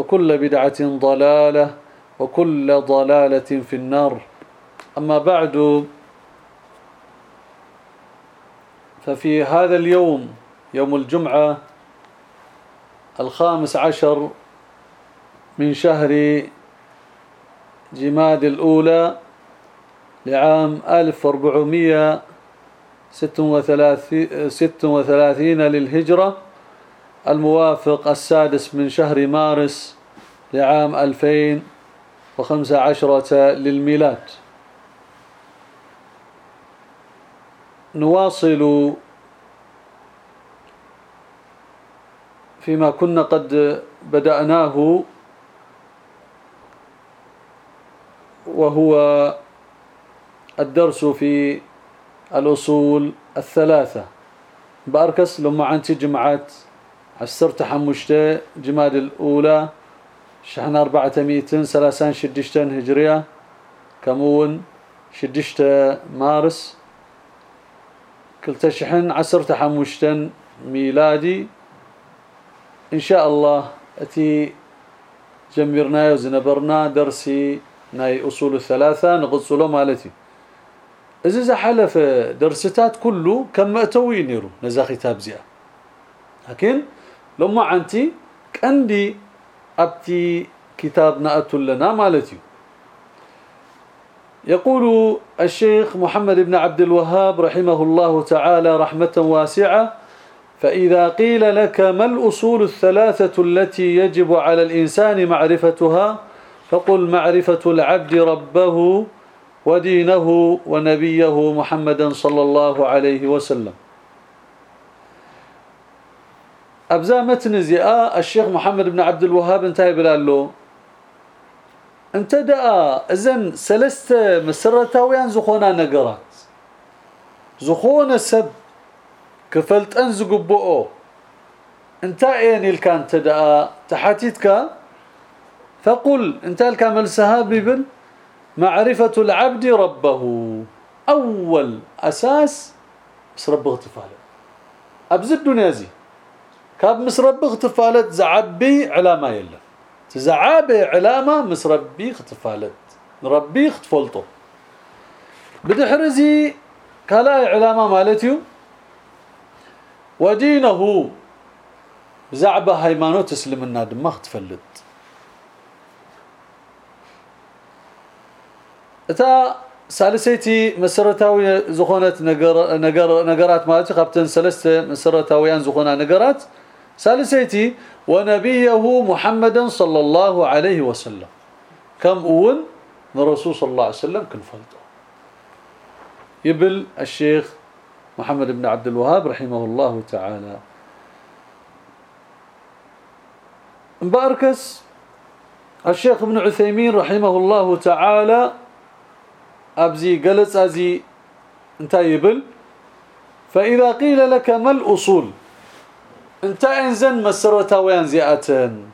وكل بدعة ضلالة وكل ضلالة في النار. أما بعد ففي هذا اليوم يوم الجمعة الخامس عشر من شهر جماد الأولى لعام 1436 للهجرة الموافق السادس من شهر مارس لعام 2015 للميلاد. نواصل فيما كنا قد بدأناه وهو الدرس في الأصول الثلاثة. بأركس لما عنتي جمعات عسرت حمشته جماد الأولى شحن أربعة مئتين سلاسان شدشتين هجرية كمون شدشت مارس. كلتا شحن عسرت حمشتين ميلادي. إن شاء الله أتي جمرنا وزنبرنا درسي ناي أصول الثلاثة نقصلو مالتي. إذا حلف درستات كله كم اتوي نيرو نزا كتاب زيا لكن لما عنتي كندي أبتي كتابنا اتلنا مالتي. يقول الشيخ محمد بن عبد الوهاب رحمه الله تعالى رحمة واسعة فإذا قيل لك ما الأصول الثلاثة التي يجب على الإنسان معرفتها فقل معرفة العبد ربه ودينه ونبيه محمدا صلى الله عليه وسلم. أبزا متن زياء الشيخ محمد بن عبد الوهاب انتهى بلاله انت دعا إذن ثلاثة مسرتاويان زخونا نقرات. زخونا سب كفلت انزقبؤو انت اين الكان تدعا تحاتيتك فقل انت الكامل سهاب ببل معرفة العبد ربه. أول أساس مس رب اغتفاله. أبز الدنيا زي كاب مس رب اغتفالت زعبي علامة يلا تزعابي علامة مس ربي اغتفالت ربي اغتفلته بدحرزي كلا علامة مالتيو ودينه زعبه هيمانو تسلمنا دماغ اغتفلت اتا سالسيتي مسرتاوي زخونت نجر نجر نجرات مالتي قبتن سلسته مسرتاويان زخونا نجرات سالسيتي ونبيه محمدا صلى الله عليه وسلم. كم اول من الرسول صلى الله عليه وسلم كن فلته يبل الشيخ محمد بن عبد الوهاب رحمه الله تعالى. مباركس الشيخ ابن عثيمين رحمه الله تعالى. أبزي قلص أزي انت يبل. فإذا قيل لك ما الأصول؟ انت انزن مسرتاويان زياتن.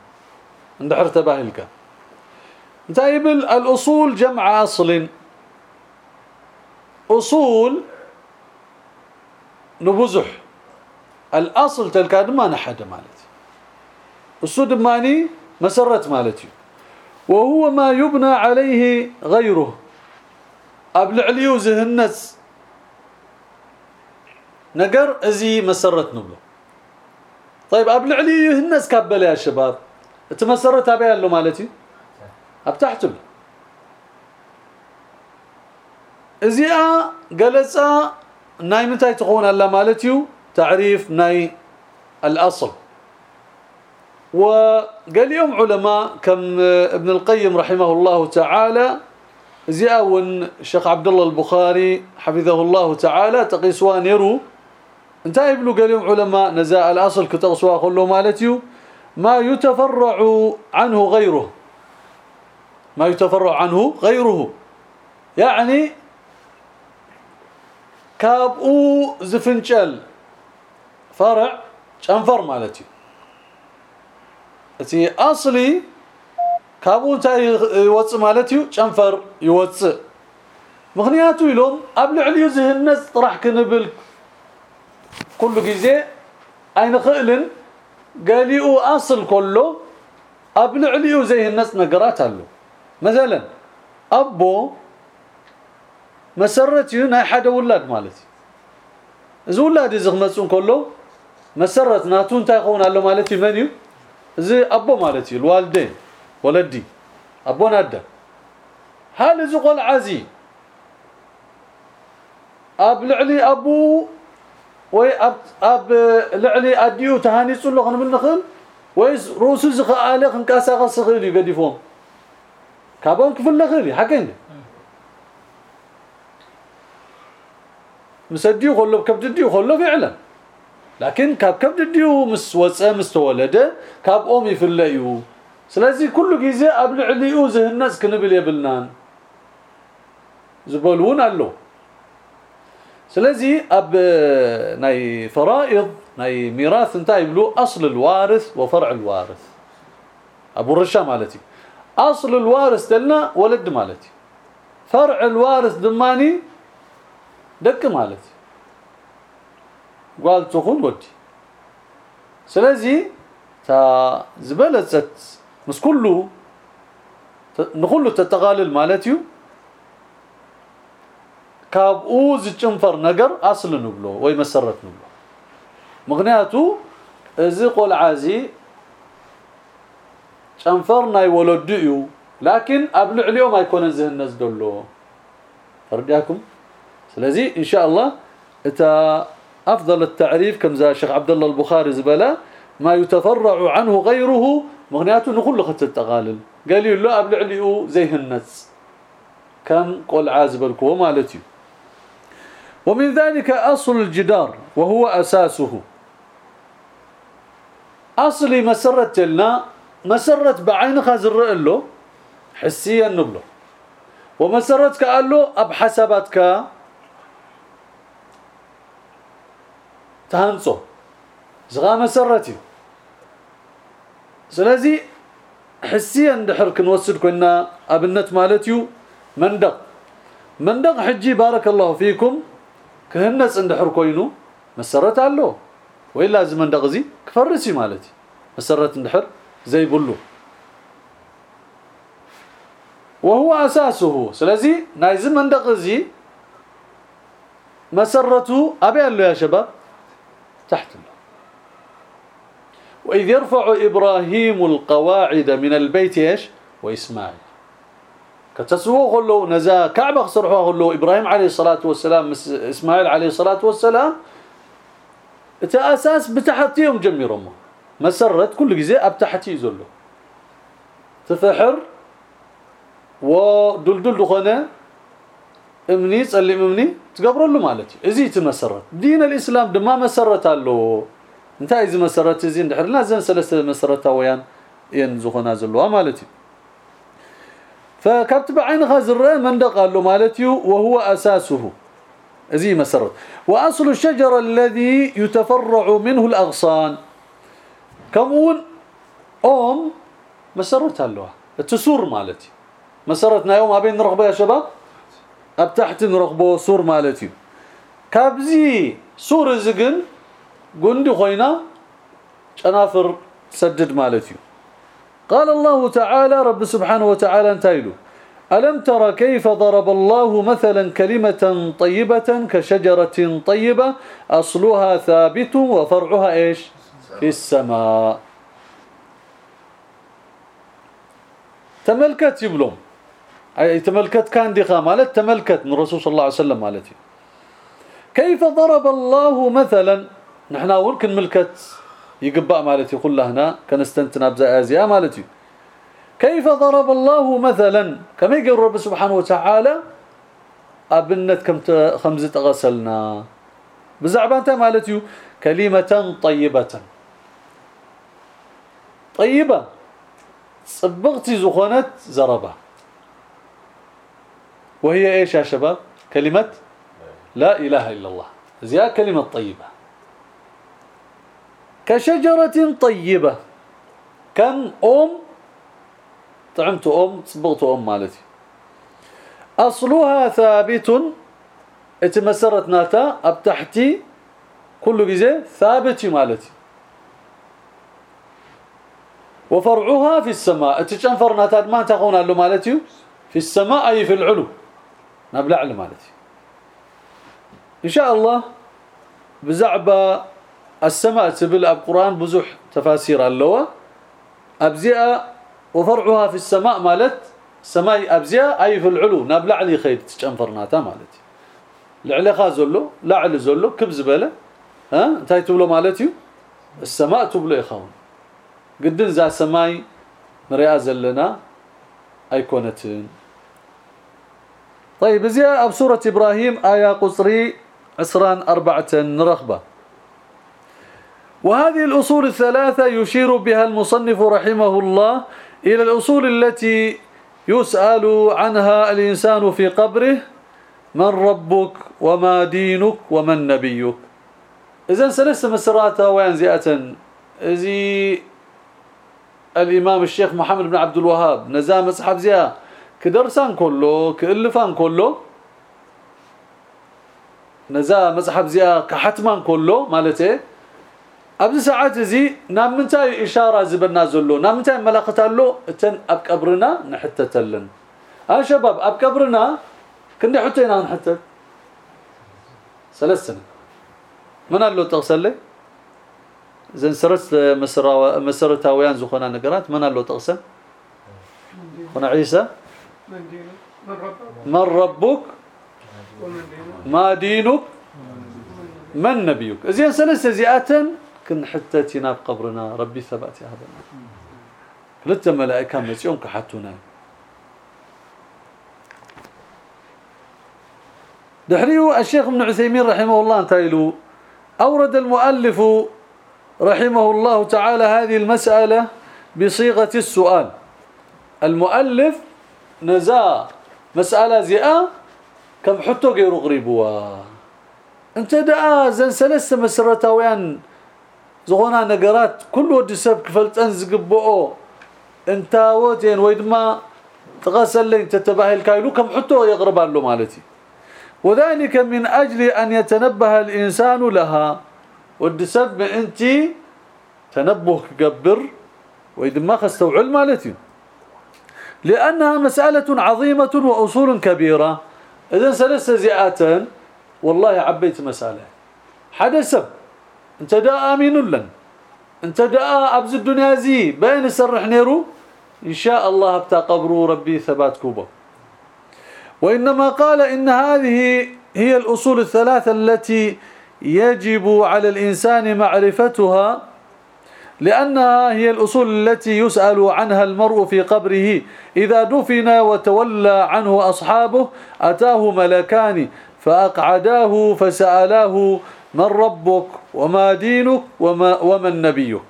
اندحر تباهلك. طيب الأصول جمع أصل. أصول نبزح الأصل تلك ما نحد مالتي. السود ماني مسرت مالتي. وهو ما يبنى عليه غيره. قبل عليو زهنس نقر أزي مسرت نبله طيب قبل عليو هنس كبل يا شباب. تمسرت أبي له مالتي؟ أبتحتم. ازيا قلصا ناي متى تكون الله مالتيو؟ تعريف ناي الأصل. وقال يوم علماء كم ابن القيم رحمه الله تعالى زياون الشيخ عبد الله البخاري حفظه الله تعالى تقيسوان يرو انتهى ابن قال علماء نزاء الأصل كتقسوا كله مالتيو ما يتفرع عنه غيره. ما يتفرع عنه غيره. يعني كابو زفنجل فرع شنفر مالتي أتي أصلي كابو انت يوص مالتي شنفر يوص. مغنياتو يلوم قبل عليو زهنس طرح كنبل كل جزء أين خئلن قاليو أصل كله. قبل عليو زي الناس نقرأت له مثلا أبو مسرت هنا حدا ولاد مالتي. إذا ولاد يزغمصون كله مسرت ناتون تايخون له مالتي منيو زي أبو مالتي الوالدين ولدي. أبو نادا وي اب أب لعلي أديو تهاني صلو خن من خن وي روس زخ الخ ان كاسا غس خيلي بدي فوم. كابون كفل لخيلي حكين مسديو خلو كبد ديو خلو فعلا لكن كاب كبد ديو مس وصا مستولد كاب أومي فليو سلازي كل أب ابلعلي اوزه الناس كنبل يبلنان. زبولون الله ስለዚህ اب ناي فرائض ناي ميراث انت يبلو اصل الوارث وفرع الوارث ابو الرشا مالتي اصل الوارث دلنا ولد مالتي فرع الوارث دماني دك مالتي قال تخون ودي ስለዚህ تا زبلت مس كله نخلو تتغالل مالتيو كابو زچنفر ነገር اصل نبلو ወይ መሰረት نبلو ምክንያቱ እዚ ቆልዓዚ ጨንፈር ናይ ወለዱ እዩ لكن ኣብ ልዕሊኦም ኣይኮነን ዝህነዝ ደሎ ፈርዲያኩም ስለዚህ ان شاء الله اتا افضل التعريف كما الشيخ عبد الله البخاري زبلا ما يتفرع عنه غيره مغنياته نقول له التقالل قال لي لا ابلع لي زي الناس كم قول عازب الكو مالتي ومن ذلك أصل الجدار وهو أساسه. أصل مسرة لنا مسرة بعين خزر له حسيا نبله ومسرتك قال له أب حسبتك. تهنصو زغا مسرتي. سلازي حسيا دحر كنوسد كنا أبنت مالتيو مندق. مندق حجي بارك الله فيكم. كهنص اندحر كوينو مسرت አለው ወይ لازم مندق زي كفرسي مالتي مسرت اندحر زي بلو وهو اساسه ስለዚህ ናይዝ مندق زي مسرته ابي له يا شباب تحت الله وإذ يرفع إبراهيم القواعد من البيت إيش وإسماعيل كتسوه له نزا كعبة صرحوه له إبراهيم عليه الصلاة والسلام إسماعيل عليه الصلاة والسلام أساس بتحتيهم جميرهم مسرت كل جزء أبتحتي يزله تفحر ودلدل دخنه إمني تصلم إمني تقبر له مالتي. إزي تمسرت. دين الإسلام دما مسرت له انت اذا مسرت زي ندحرنا زين ثلاثة مسرتاويان ين زخنا زلوا مالتي فكتب بعينها زر مندق له مالتي وهو أساسه. أزي مسرت وأصل الشجر الذي يتفرع منه الأغصان. كمون أم مسرت له. التسور مالتي. مسرتنا يوم ابين نرغبه يا شباب؟ أب تحت نرغبه سور مالتي. كابزي سور زقن قندي خوينا شنافر سدد مالتي. قال الله تعالى رب سبحانه وتعالى انتايلو ألم تر كيف ضرب الله مثلا كلمة طيبة كشجرة طيبة؟ أصلها ثابت وفرعها إيش؟ في السماء. تملكت يبلوم أي تملكت كان دي مالت تملكت من الرسول صلى الله عليه وسلم مالتي كيف ضرب الله مثلا نحن اول كن ملكت يقبأ مالتي كلها هنا كنستنتنا بزازيا مالتي. كيف ضرب الله مثلا؟ كما يقول رب سبحانه وتعالى؟ أبنت كم خمسه غسلنا بزعبانته مالتي؟ كلمة طيبة. طيبة. صبغتي زخونت زربة. وهي إيش يا شباب؟ كلمة لا إله إلا الله. زي كلمة طيبة. كشجرة طيبة. كم أم؟ طعمت أم صبغت أم مالتي. أصلها ثابت. اتمسرت ناتا أبتحتي كل جزء ثابت مالتي. وفرعها في السماء. اتشنفر ناتا ما تكون له مالتي؟ في السماء أي في العلو. نبلع مالتي. إن شاء الله بزعبة السماء تبل القران بزح تفاسير اللوا. ابزئه وفرعها في السماء مالت سماي ابزئه أي في العلو. نبلع لي خير تشنفرناتا مالتي لعلى خازلو لعل زلو كبز بلا ها؟ انتي تبلو مالتي السماء تبلو يخون قدن ذا سماي مريا زلنا أيكونتين. طيب زي أب سورة إبراهيم آية قصري عسران أربعة نرخبه وهذه الأصول الثلاثة يشير بها المصنف رحمه الله إلى الأصول التي يسأل عنها الإنسان في قبره من ربك وما دينك ومن نبيك. إذا سلسة مسراتا وين زيئة زي الإمام الشيخ محمد بن عبد الوهاب نزام أصحاب زيها. كدرسان كله كألفان كله نزا مصحف زيها كحتمان كله مالته. ابز ساعات زي نامنتاي إشارة زبنا زلو نامنتاي ملقتالو إتن أب قبرنا نحتتلن. ها شباب أب قبرنا كنا حطينا نحتت ثلاث من قال له تغسل زين سرت مسرا مسرتاويان زخنا نقرات من قال له تغسل؟ هنا عيسى؟ من ربك؟ ما دينك؟ من نبيك. زين ثلاث زياتن كن حتى تناب قبرنا ربي ثبات يا هذا. ثلاثة ملائكة مسيون كحتونا. دحريو الشيخ ابن عثيمين رحمه الله تايلو أورد المؤلف رحمه الله تعالى هذه المسألة بصيغة السؤال. المؤلف نزا مسألة زئة كم حطوا غير غريبوا. انت دعا زن سلسة مسرتاويان زغونا نقرات كل ود سب زقبؤو انت وتين ويدما تغسل لي تتباهل كايلو كم حطوا يقرب له مالتي وذلك من أجل أن يتنبه الإنسان لها والدسب انت تنبه كبر ويدما خستوعل مالتي لأنها مسألة عظيمة وأصول كبيرة إذا سلسة زئاتا والله عبيت مسألة حدث انت دا آمين لن. انت دا أبز الدنيا زي. بين سرح نيرو. إن شاء الله أبتا قبرو ربي ثبات كوبا. وإنما قال إن هذه هي الأصول الثلاثة التي يجب على الإنسان معرفتها لأنها هي الأصول التي يسأل عنها المرء في قبره. إذا دفن وتولى عنه أصحابه أتاه ملكان فأقعداه فسألاه من ربك وما دينك وما ومن نبيك.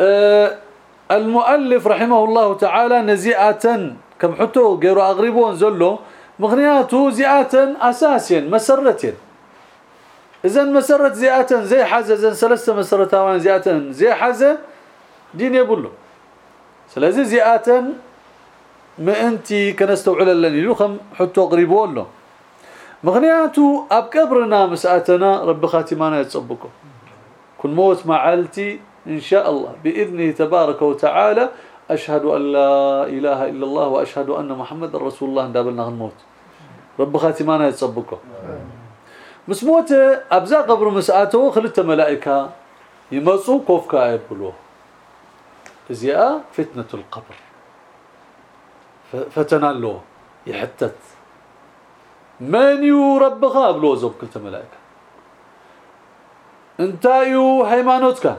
أه المؤلف رحمه الله تعالى نزيئة كم حتو غير اغربون زلو مغنياته زيئة اساسيا مسرة اذا مسرت زيئة زي حزة زي ثلاثة مسرتاوان زيئة زي حزة دين يبلو. سلازي زيئة ما انت كنستوعل لني له خم حطوا قريبوا له مغنياتو أب قبرنا مسأتنا رب خاتمانا يتصبكم. كن موت معالتي إن شاء الله. بإذنه تبارك وتعالى أشهد أن لا إله إلا الله وأشهد أن محمد رسول الله دابلنا نموت رب خاتمانا يتصبكم. مسموت أبزا قبر مسأتو خلت ملائكة يمصوا كوفكا يبلوه إزياء فتنة القبر. فتنا له يحتت. من يربخها بلو زوب كنت ملائكة؟ انت يو هيمانوتك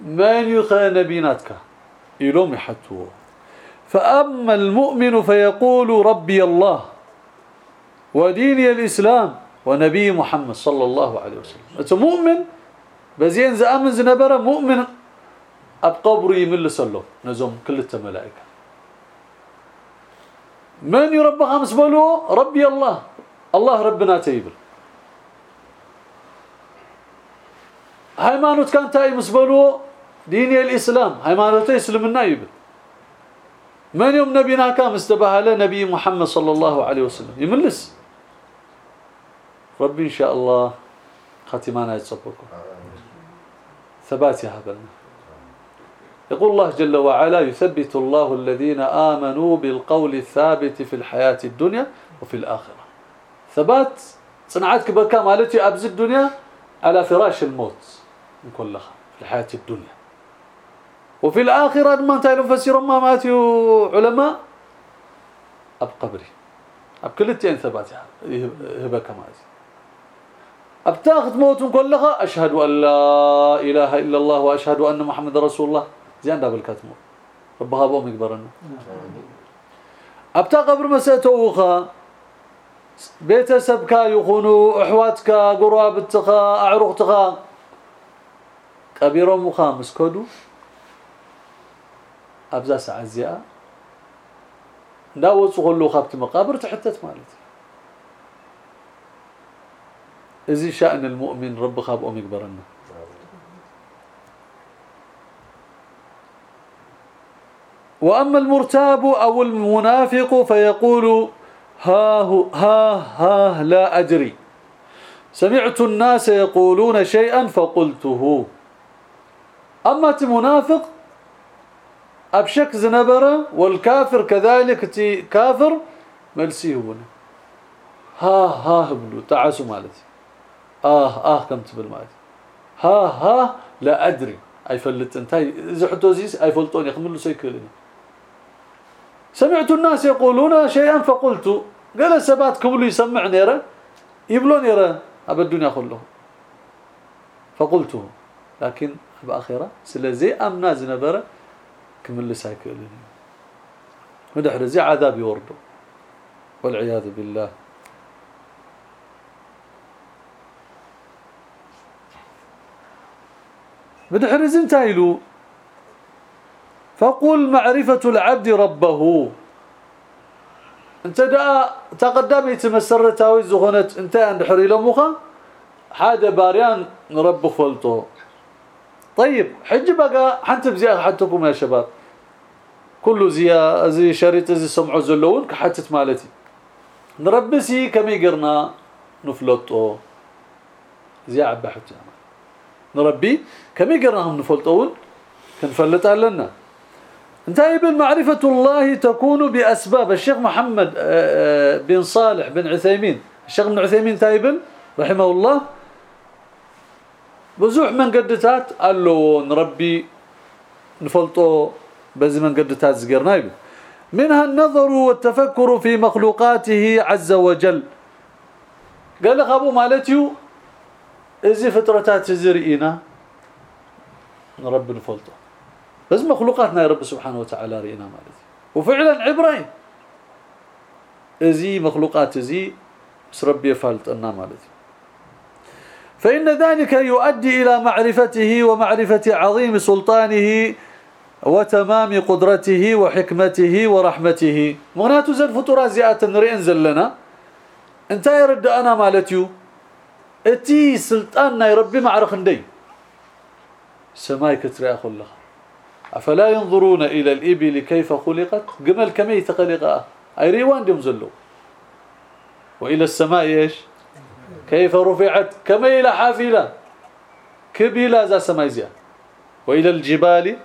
من يخا نبيناتك يلوم يحتوه فأما المؤمن فيقول ربي الله وديني الإسلام ونبي محمد صلى الله عليه وسلم. انت مؤمن؟ بزين زأمن زنبرة مؤمن؟ أبقبري يمل سلو نزوم كل الملائكه من يربى خمس بلو؟ ربي الله. الله ربنا تيبل. هيمانوت كان تاي مسبلو ديني الإسلام. هيمانوت يسلمنا يبل. من يوم نبينا كان استبهل نبي محمد صلى الله عليه وسلم؟ يملس. ربي إن شاء الله ختمانا يتصبكم. ثبات يا هبلنا. يقول الله جل وعلا يثبت الله الذين آمنوا بالقول الثابت في الحياة الدنيا وفي الآخرة. ثبات صنعتك بكا مالتي أبز الدنيا على فراش الموت من كلها في الحياة الدنيا. وفي الآخرة ما انتهي فسير ما ماتوا علماء؟ أب قبري. أب كلتين ثبات هبك ماتي أب تاخذ موت كلها أشهد أن لا إله إلا الله وأشهد أن محمد رسول الله. زين دابل كاتمو. ربها بوم يكبرنا أبتا قبر مساتوخا بيتسبكا يخونوا احواتك قرابتك اعرقتك كبيرهم خامس كودو أبزا ساعة زيا داوص كله خبت مقابر تحتت مالتي ازي شأن المؤمن رب خاب ام يكبرنا وأما المرتاب أو المنافق فيقول ها ها ها لا أدري. سمعت الناس يقولون شيئا فقلته. أما منافق أبشك زنبرة والكافر كذلك تي كافر ملسيه هنا. ها ها بلو تعاسوا مالتي. آه آه كم تبل مالتي. ها ها لا أدري. أي فلت انتهي إذا حتى زيس أي فلتون يخملوا سيكلني سمعت الناس يقولون شيئا فقلت قال السبات كبلوا يسمع نيرة يبلون نيرة ابى الدنيا كله فقلته لكن باخره سلازي امنا زنبره كمل سايكلني مدحر زي عذاب يوردوا والعياذ بالله. بدحر زنتايلو فقل معرفة العبد ربه. انت دا تقدم يتمسرتاوي زغنت انت عند حري لمخا حاجة باريان رب فلطه طيب حج بقى حنت بزيا حتكم يا شباب. كله زي زي شريط زي سمعوا زلون كحتت مالتي. نربسي كم يقرنا نفلطه زي عبحت نربي كم يقرناهم نفلطون كنفلط لنا انتهي بالمعرفة الله تكون بأسباب. الشيخ محمد آه، آه، بن صالح بن عثيمين. الشيخ بن عثيمين تايبل رحمه الله. بزوح من قدتات قال له نربي نفلطه بزي من قدتات زقرنا يبل منها النظر والتفكر في مخلوقاته عز وجل. قال لك أبو مالتيو ازي فترتات زرئينا نربي نفلطه بس مخلوقاتنا يا رب سبحانه وتعالى رينا مالتي وفعلا عبرين. إزي مخلوقات إزي بس ربي يفعلت أنا مالتي فإن ذلك يؤدي إلى معرفته ومعرفة عظيم سلطانه وتمام قدرته وحكمته ورحمته. مغنات زل فطرات زيات نرين زلنا. انت يرد أنا مالتيو. إتي سلطاننا يربي معرخ ندي. سماي كتري أخو الله. أفلا ينظرون إلى الإبل كيف خلقت؟ جمل كما يتخلق أي ريوان دم زلو وإلى السماء إيش؟ كيف رفعت؟ كما إلى حافلة. كبيلا ذا سماء زيا وإلى الجبال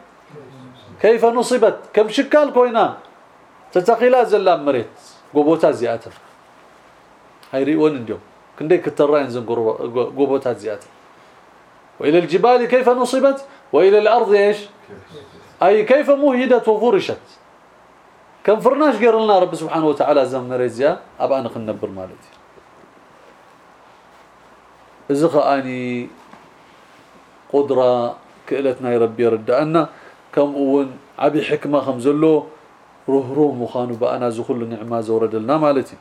كيف نصبت؟ كم شكال كوينا تتقيلا زلام مريت. غوبوتا زياته هاي ريون اليوم. كندي كتراين زن غوبوتا زياته وإلى الجبال كيف نصبت؟ وإلى الأرض إيش؟ أي كيف مهدت وفرشت؟ كم فرناش غير لنا رب سبحانه وتعالى زم مريزيا أبا أنا خنبر مالتي. إذا اني قدرة كالتنا يا ربي ردأنا كم أون عبي حكمة خمزلو روح روح مخانو بانا زخل النعمه زورد لنا مالتي.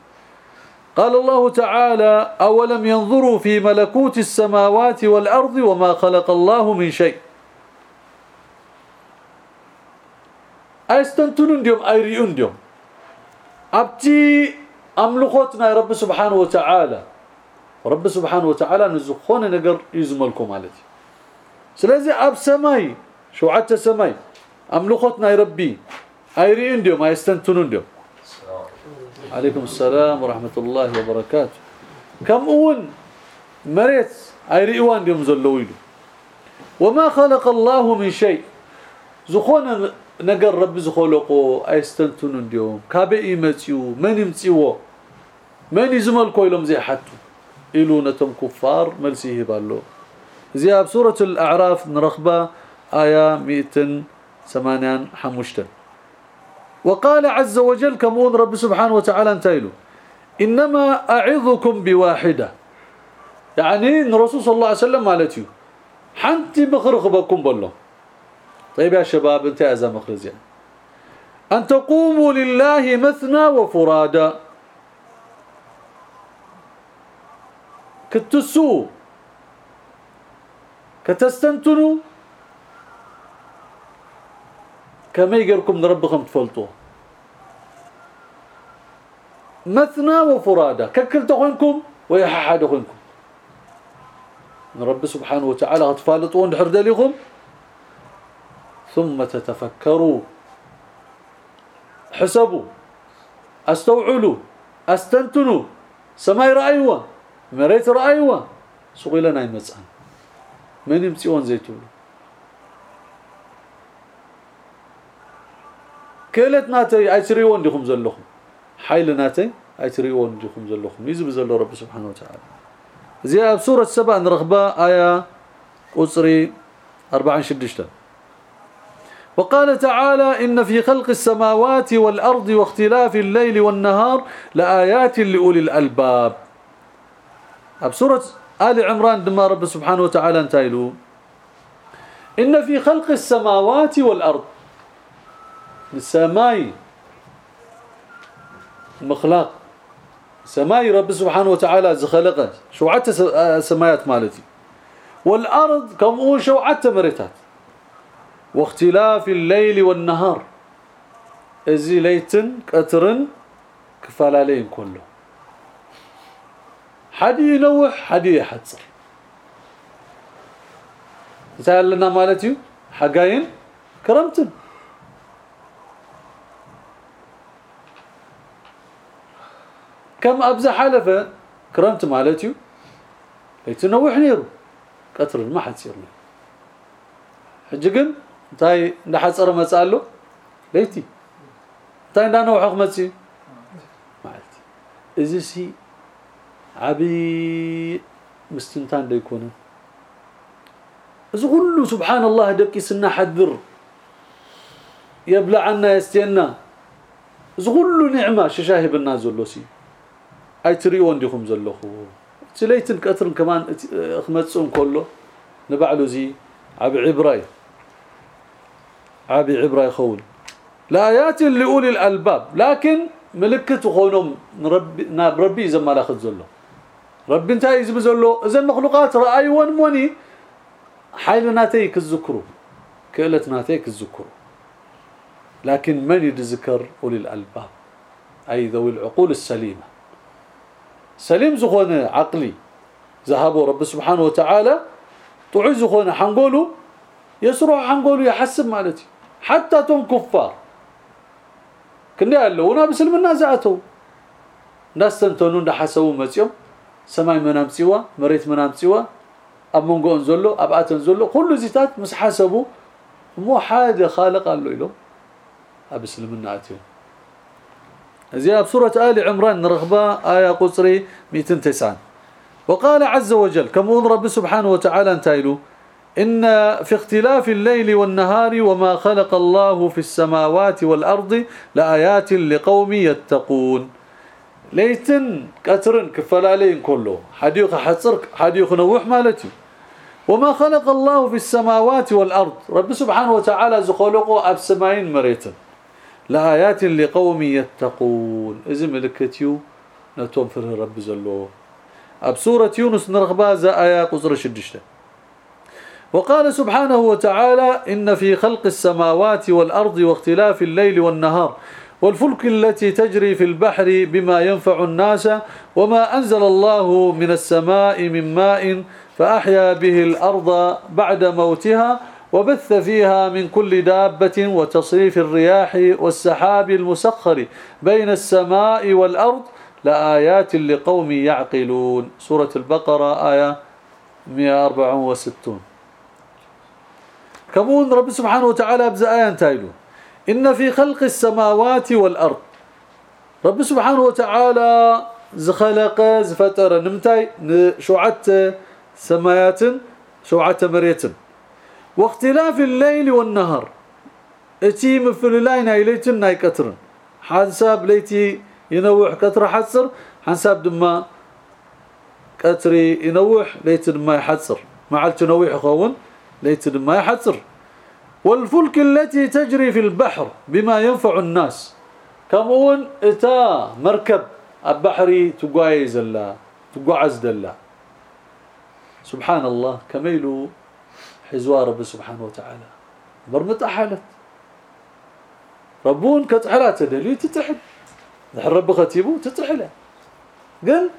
قال الله تعالى أولم ينظروا في ملكوت السماوات والأرض وما خلق الله من شيء؟ أستنتنون ديوم أيريون ديوم. أبتي أملخوتنا يا رب سبحانه وتعالى. رب سبحانه وتعالى نزخون نقر يزملكم عليك سلازي أب سماي شو عدت سماي. أملخوتنا يا ربي. أيريون ديوم أستنتنون ديوم. عليكم السلام ورحمة الله وبركاته. كم أون مريت أي رئوان ديهم زلويلو. وما خلق الله من شيء. زخونا نقر رب أيستنتون ديهم كابئي متيو من يمتيو من يزمل كويلهم زي حتو إلو نتم كفار ملسيه بالو زي بسورة الأعراف نرخبة آية 180 حموشتن وقال عز وجل كمون رب سبحانه وتعالى انتايلو إنما أعظكم بواحدة يعني الرسول صلى الله عليه وسلم مالتيو حنتي بكم بالله طيب يا شباب انت يا مخرز يعني أن تقوموا لله مثنى وفرادا كتسو كتستنتنوا. كما يقركم ربكم تفلطوه مثنى وفرادا ككل تخونكم ويحد تخونكم رب سبحانه وتعالى تفالطون دحر دليكم ثم تتفكروا. حسبوا أستوعلوا أستنتنوا. سماي رأيوا مريت رأيوا. سقيلنا يمصان من يمصيون زيتون. كلت ناتي أيتريون ديكم زلكم حيل ناتي أيتريون ديكم زلكم يزب زل رب سبحانه وتعالى. زي سورة سبع نرغبة آية قصري 40 شدشته وقال تعالى إن في خلق السماوات والأرض واختلاف الليل والنهار لآيات لأولي الألباب. بسورة آل عمران دما رب سبحانه وتعالى انتايلو إن في خلق السماوات والأرض. السماي مخلق سماي رب سبحانه وتعالى زخلقه. شوعت سمايات مالتي. والأرض كم شوعت مريتات. واختلاف الليل والنهار. ازي ليتن قطرن كفالالين كله. حدي ينوح حدي يحصر زالنا مالتي حقاين؟ كرمتن. كم ابز حلفة؟ كرمت مالتي يتنوح نيرو. قطر ما حتصيرنا حجكن تاي نحصر مسالو ليتي تاي نوح خمتي مالتي اذا سي عبي مستنتان ده يكون اذا كله سبحان الله دقي سنا حذر يبلعنا يستينا اذا كله نعمه ششاهب الناس زلوسي اي تريون ديكم زلخو تليتن قطرن كمان خمصون كله نبعلو زي عبي عبراي عبي عبراي خول لآيات لأولي الألباب. لكن ملكت خونهم ربي ربي زما لا اخذ زلو. ربي انت يزب زلو إذا المخلوقات رايون موني حيلناتي كذكروا كلتناتي كذكروا لكن من يذكر أولي الألباب؟ أي ذوي العقول السليمة. سليم زخونه عقلي. ذهبوا رب سبحانه وتعالى طعي زخونه حنقولوا يسرع حنقولوا يحسب مالتي. حتى كفار. كنا يالونا بسلمنا زعتو. ناس تنتونو ندحسو مصيو سماي منامصيوا مريت منامصيوا أب منغون زلو اباتن زلو. كل زيتات مسحسبو مو حاجة خالق قالو يلو أب سلمنا اتيو ازيا بسوره آل عمران رغبة آية قصري 290 وقال عز وجل كم رب سبحانه وتعالى انتايلو إن في اختلاف الليل والنهار وما خلق الله في السماوات والأرض لآيات لقوم يتقون. ليتن كثرن كفلالين كله. حديق حصر حديق نوح مالتي. وما خلق الله في السماوات والأرض. رب سبحانه وتعالى زخلقه أب سماين مريتن. لآيات لقوم يتقون. اذا ملكتيو نتوم رب زلو. أب سورة يونس نرغبا ذا آية قصر شدشته وقال سبحانه وتعالى إن في خلق السماوات والأرض واختلاف الليل والنهار والفلك التي تجري في البحر بما ينفع الناس وما أنزل الله من السماء من ماء فأحيا به الأرض بعد موتها وبث فيها من كل دابة وتصريف الرياح والسحاب المسخر بين السماء والأرض لآيات لقوم يعقلون. سورة البقرة آية 164 كمون رب سبحانه وتعالى بزآيان تايلو. إن في خلق السماوات والأرض. رب سبحانه وتعالى زخلق زفتر نمتاي شوعت سمايات شوعت مريت واختلاف الليل والنهار. إتي مفللاي ناي ليتن ناي قطر حساب ليتي ينوح قطر حصر حساب دما قطري ينوح ليت دما يحصر. معلت نويح خون ليت دما يحصر والفلك التي تجري في البحر بما ينفع الناس. كمون إتا مركب البحري تقايز الله تقعز الله سبحان الله كميلو حزوا رب سبحانه وتعالى. برمت حالت؟ ربون كتحلات دلي تتحل. رب خطيبه تتحله قال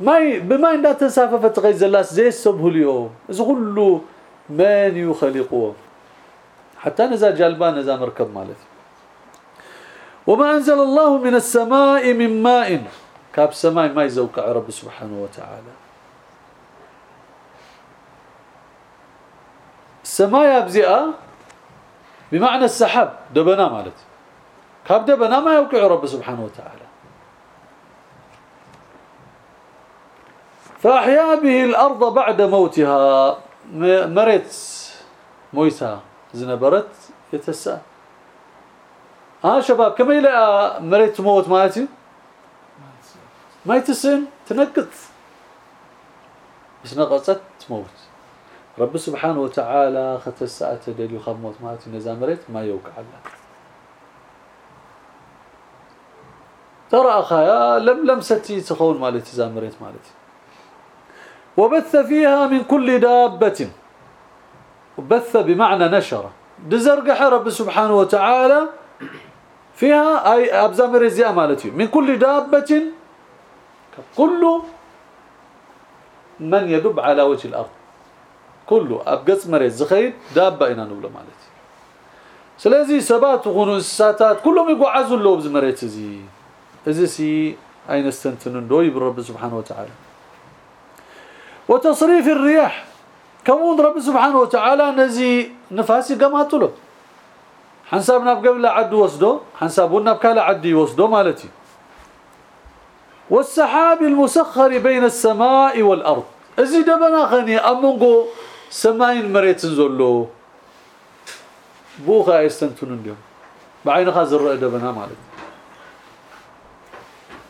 ماي بما إن تساففت الله زي السبه اليوم. كله من يخلقه حتى نزا جلبان نزا مركب مالتي. وما أنزل الله من السماء من ماء. كاب السماء ما يزوقع رب سبحانه وتعالى. السماء يبزئة بمعنى السحاب دبنا مالتي. كاب دبنا ما يوقع رب سبحانه وتعالى. فأحيا به الأرض بعد موتها. مرت مويتها زنبرت يتساءل ها شباب كم يلاقى مريت تموت مالتي ما يتسن تنقط بس نقصت تموت رب سبحانه وتعالى ختسات دليل خموت مالتي نزا مريت ما يوقع الله ترى اخايا لم لمستي تخون مالتي زا مريت مالتي وبث فيها من كل دابة. وبث بمعنى نشر. دزرقح رب سبحانه وتعالى. فيها أي أبزامر زي مالتي من كل دابة. كل من يدب على وجه الأرض. كله ابقص مريت دابة إنا نقول مالتي سلازي سبات وغنو الساتات كلهم يقعزوا له بزمريت زي. إذا سي أين استنتنن دو رب سبحانه وتعالى. وتصريف الرياح. كمون رب سبحانه وتعالى نزي نفاسي قماتله حنسابنا بقبل عد وسدو حنسابنا بكاله عد يوسدو مالتي. والسحاب المسخر بين السماء والأرض. ازي دبنا خني امنغو سماين مريت زلو بوخا يستنتون اليوم. بعين خازر دبنا مالتي.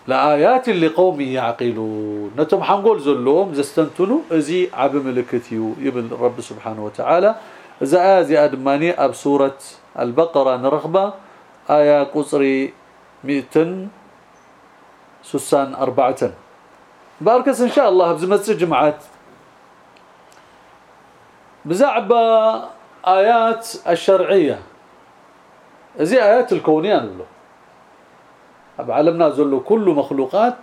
لآيات لقوم يعقلون. نتم حنقول زلوم زستنتنو؟ ازي عب ملكتيو يبل رب سبحانه وتعالى. اذا ازي ادماني اب سورة البقرة نرغبه آية قصري 200 سسان أربعة باركس إن شاء الله بزمت جمعات بزعب آيات الشرعية زي آيات الكونية نقوله اب علمنا زلو كل مخلوقات.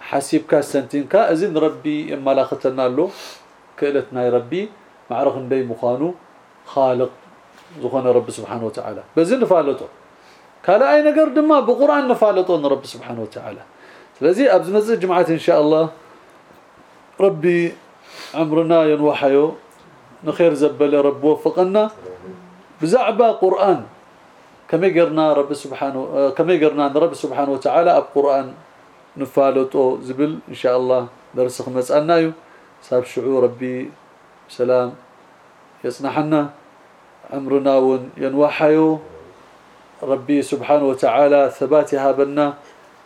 حسيبك سنتينك. إذن ربي إما لاختنا له. كلتنا ربي. معرخ دي مخانو. خالق زخنا رب سبحانه وتعالى. بزن فالته قال أي نجر دما بقرآن نفالته رب سبحانه وتعالى. لذي أبزمز جمعة إن شاء الله. ربي عمرنا ينوحيو. نخير زبل رب وفقنا. بزعبه قرآن. كما قرنا رب سبحانه كما قرنا رب سبحانه وتعالى أب قرآن نفالطو زبل إن شاء الله درس خمسنا ساب شعور ربي سلام يصنحنا عمرنا ون ينوحيو ربي سبحانه وتعالى ثبات هابنا.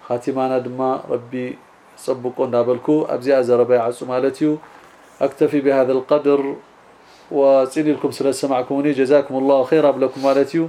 خاتمانا دما ربي صبقوا نابلكو. أبزي ازربا عصو مالتيو أكتفي بهذا القدر. وسيدي لكم سلا سمعكموني جزاكم الله خيرا بلكم مالتيو